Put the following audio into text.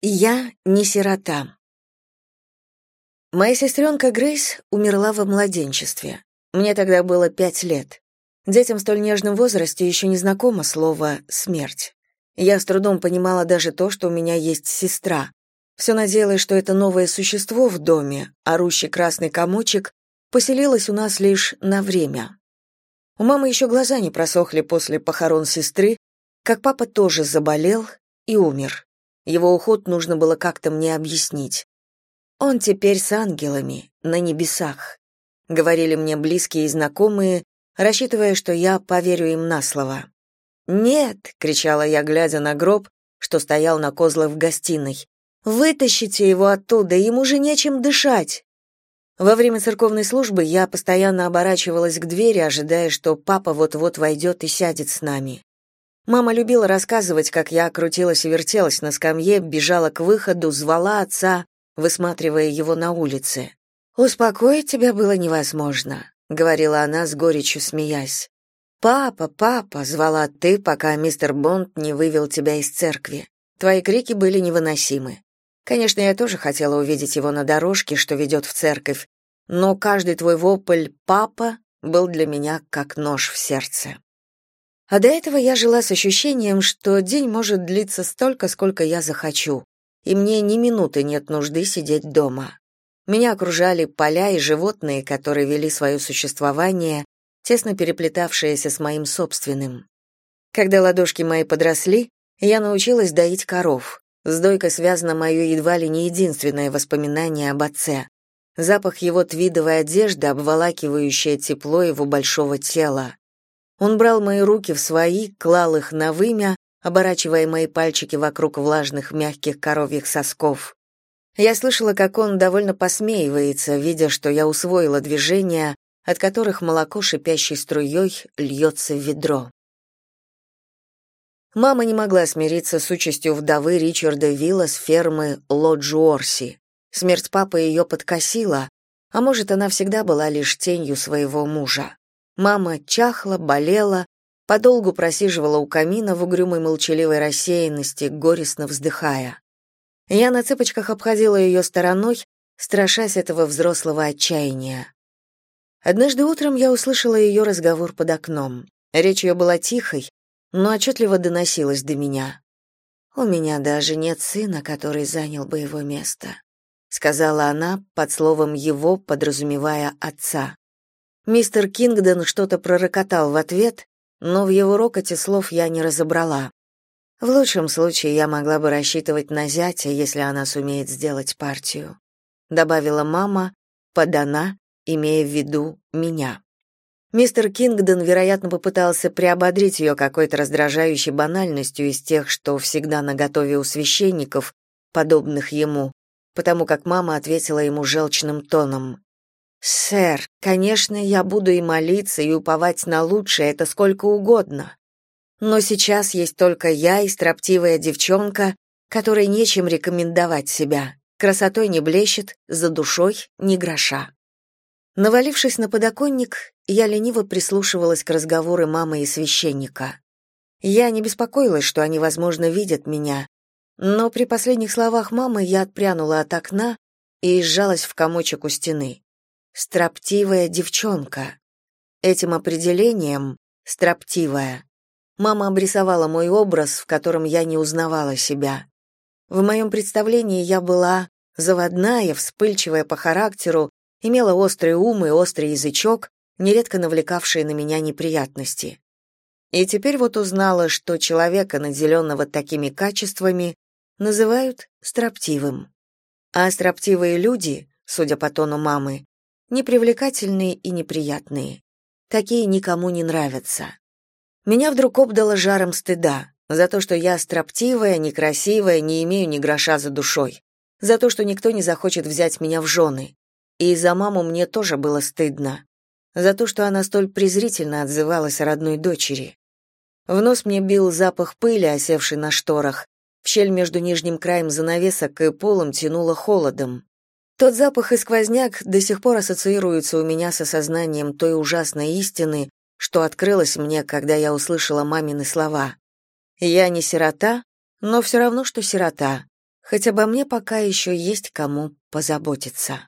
Я не сирота. Моя сестренка Грейс умерла во младенчестве. Мне тогда было пять лет. Детям в столь нежном возрасте еще не знакомо слово «смерть». Я с трудом понимала даже то, что у меня есть сестра. Все надеялась, что это новое существо в доме, орущий красный комочек, поселилось у нас лишь на время. У мамы еще глаза не просохли после похорон сестры, как папа тоже заболел и умер. Его уход нужно было как-то мне объяснить. Он теперь с ангелами, на небесах, говорили мне близкие и знакомые, рассчитывая, что я поверю им на слово. «Нет!» — кричала я, глядя на гроб, что стоял на козлах в гостиной. «Вытащите его оттуда, ему же нечем дышать!» Во время церковной службы я постоянно оборачивалась к двери, ожидая, что папа вот-вот войдет и сядет с нами. Мама любила рассказывать, как я крутилась и вертелась на скамье, бежала к выходу, звала отца, высматривая его на улице. «Успокоить тебя было невозможно», — говорила она с горечью, смеясь. «Папа, папа!» — звала ты, пока мистер Бонд не вывел тебя из церкви. Твои крики были невыносимы. Конечно, я тоже хотела увидеть его на дорожке, что ведет в церковь, но каждый твой вопль «папа» был для меня как нож в сердце. А до этого я жила с ощущением, что день может длиться столько, сколько я захочу, и мне ни минуты нет нужды сидеть дома. Меня окружали поля и животные, которые вели свое существование, тесно переплетавшееся с моим собственным. Когда ладошки мои подросли, я научилась доить коров. С дойкой связано мое едва ли не единственное воспоминание об отце. Запах его твидовой одежды, обволакивающее тепло его большого тела. Он брал мои руки в свои, клал их на вымя, оборачивая мои пальчики вокруг влажных мягких коровьих сосков. Я слышала, как он довольно посмеивается, видя, что я усвоила движения, от которых молоко шипящей струей льется в ведро. Мама не могла смириться с участью вдовы Ричарда Вилла с фермы Лоджуорси. Смерть папы ее подкосила, а может, она всегда была лишь тенью своего мужа. Мама чахла, болела, подолгу просиживала у камина в угрюмой молчаливой рассеянности, горестно вздыхая. Я на цыпочках обходила ее стороной, страшась этого взрослого отчаяния. Однажды утром я услышала ее разговор под окном. Речь ее была тихой, но отчетливо доносилась до меня. «У меня даже нет сына, который занял бы его место», — сказала она под словом «его», подразумевая отца. Мистер Кингдон что-то пророкотал в ответ, но в его рокоте слов я не разобрала. В лучшем случае я могла бы рассчитывать на зятя, если она сумеет сделать партию, добавила мама, подана, имея в виду меня. Мистер Кингдон, вероятно, попытался приободрить ее какой-то раздражающей банальностью из тех, что всегда наготове у священников, подобных ему, потому как мама ответила ему желчным тоном: «Сэр, конечно, я буду и молиться, и уповать на лучшее, это сколько угодно. Но сейчас есть только я и строптивая девчонка, которой нечем рекомендовать себя. Красотой не блещет, за душой ни гроша». Навалившись на подоконник, я лениво прислушивалась к разговору мамы и священника. Я не беспокоилась, что они, возможно, видят меня, но при последних словах мамы я отпрянула от окна и сжалась в комочек у стены строптивая девчонка. Этим определением строптивая мама обрисовала мой образ, в котором я не узнавала себя. В моем представлении я была заводная, вспыльчивая по характеру, имела острый ум и острый язычок, нередко навлекавшие на меня неприятности. И теперь вот узнала, что человека, наделенного такими качествами, называют строптивым. А строптивые люди, судя по тону мамы, непривлекательные и неприятные. Такие никому не нравятся. Меня вдруг обдало жаром стыда за то, что я строптивая, некрасивая, не имею ни гроша за душой, за то, что никто не захочет взять меня в жены. И за маму мне тоже было стыдно, за то, что она столь презрительно отзывалась о родной дочери. В нос мне бил запах пыли, осевший на шторах. В щель между нижним краем занавесок и полом тянуло холодом. Тот запах и сквозняк до сих пор ассоциируются у меня с осознанием той ужасной истины, что открылось мне, когда я услышала мамины слова. «Я не сирота, но все равно, что сирота, хоть обо мне пока еще есть кому позаботиться.